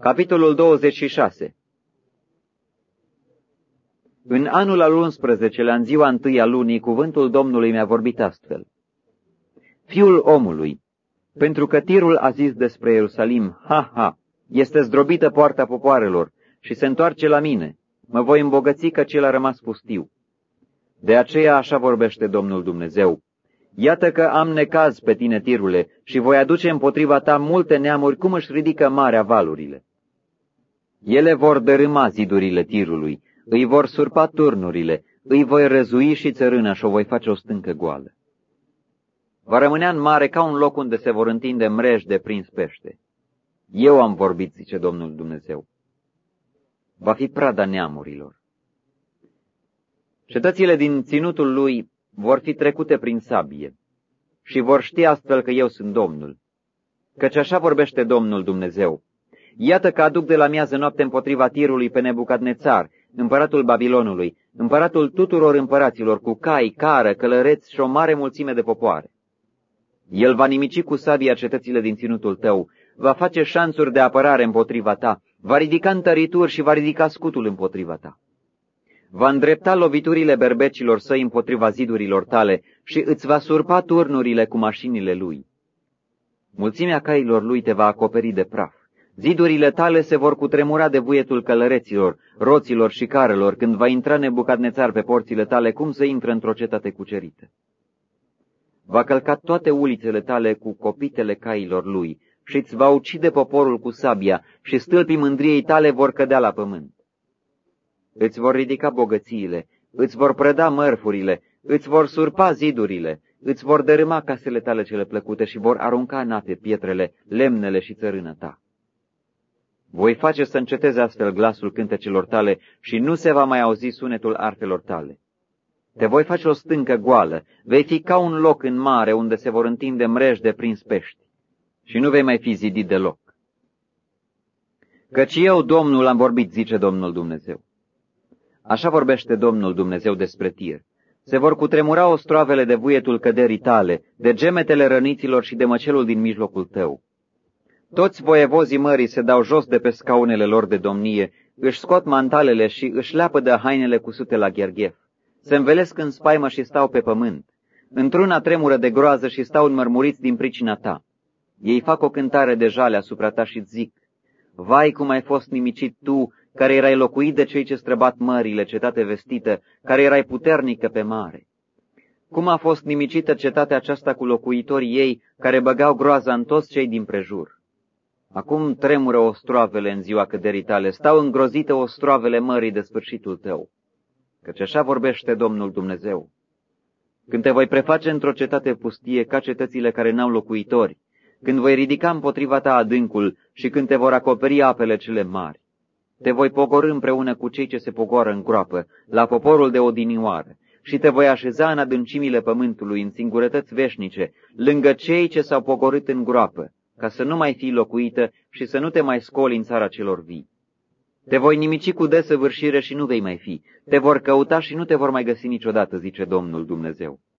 Capitolul 26 În anul al 11 în ziua întâi a lunii, cuvântul Domnului mi-a vorbit astfel. Fiul omului, pentru că tirul a zis despre Ierusalim, ha, ha, este zdrobită poarta popoarelor și se întoarce la mine, mă voi îmbogăți că cel a rămas pustiu. De aceea așa vorbește Domnul Dumnezeu. Iată că am necaz pe tine, tirule, și voi aduce împotriva ta multe neamuri cum își ridică marea valurile. Ele vor dărâma zidurile tirului, îi vor surpa turnurile, îi voi răzui și țărâna și o voi face o stâncă goală. Va rămânea în mare ca un loc unde se vor întinde mreji de prins pește. Eu am vorbit, zice Domnul Dumnezeu. Va fi prada neamurilor. Cetățile din ținutul lui vor fi trecute prin sabie și vor ști astfel că eu sunt Domnul. Căci așa vorbește Domnul Dumnezeu. Iată că aduc de la miază noapte împotriva tirului pe Nebucadnețar, împăratul Babilonului, împăratul tuturor împăraților, cu cai, cară, călăreți și o mare mulțime de popoare. El va nimici cu sabia cetățile din ținutul tău, va face șanțuri de apărare împotriva ta, va ridica întărituri și va ridica scutul împotriva ta. Va îndrepta loviturile berbecilor săi împotriva zidurilor tale și îți va surpa turnurile cu mașinile lui. Mulțimea cailor lui te va acoperi de praf. Zidurile tale se vor cutremura de vuietul călăreților, roților și carelor, când va intra nebucadnețar pe porțile tale, cum să intră într-o cetate cucerită. Va călca toate ulițele tale cu copitele cailor lui și îți va ucide poporul cu sabia și stâlpii mândriei tale vor cădea la pământ. Îți vor ridica bogățiile, îți vor prăda mărfurile, îți vor surpa zidurile, îți vor dărâma casele tale cele plăcute și vor arunca în ape pietrele, lemnele și țărână ta. Voi face să înceteze astfel glasul cântecelor tale și nu se va mai auzi sunetul arfelor tale. Te voi face o stâncă goală, vei fi ca un loc în mare unde se vor întinde mreji de prins pești și nu vei mai fi zidit deloc. Căci eu, Domnul, am vorbit, zice Domnul Dumnezeu. Așa vorbește Domnul Dumnezeu despre tir. Se vor cutremura ostroavele de vuietul căderii tale, de gemetele răniților și de măcelul din mijlocul tău. Toți voievozii mării se dau jos de pe scaunele lor de domnie, își scot mantalele și își leapă de hainele cusute la gherghef. Se învelesc în spaimă și stau pe pământ. Într-una tremură de groază și stau înmărmuriți din pricina ta. Ei fac o cântare de jale asupra ta și zic, Vai cum ai fost nimicit tu, care erai locuit de cei ce străbat mările, cetate vestită, care erai puternică pe mare. Cum a fost nimicită cetatea aceasta cu locuitorii ei, care băgau groaza în toți cei din prejur? Acum tremură ostroavele în ziua căderii tale, stau îngrozite ostroavele mării de sfârșitul tău. Căci așa vorbește Domnul Dumnezeu. Când te voi preface într-o cetate pustie ca cetățile care n-au locuitori, când voi ridica împotriva ta adâncul și când te vor acoperi apele cele mari, te voi pogorâ împreună cu cei ce se pogoară în groapă, la poporul de odinioară, și te voi așeza în adâncimile pământului, în singurătăți veșnice, lângă cei ce s-au pogorât în groapă, ca să nu mai fii locuită și să nu te mai scoli în țara celor vii. Te voi nimici cu desăvârșire și nu vei mai fi, te vor căuta și nu te vor mai găsi niciodată, zice Domnul Dumnezeu.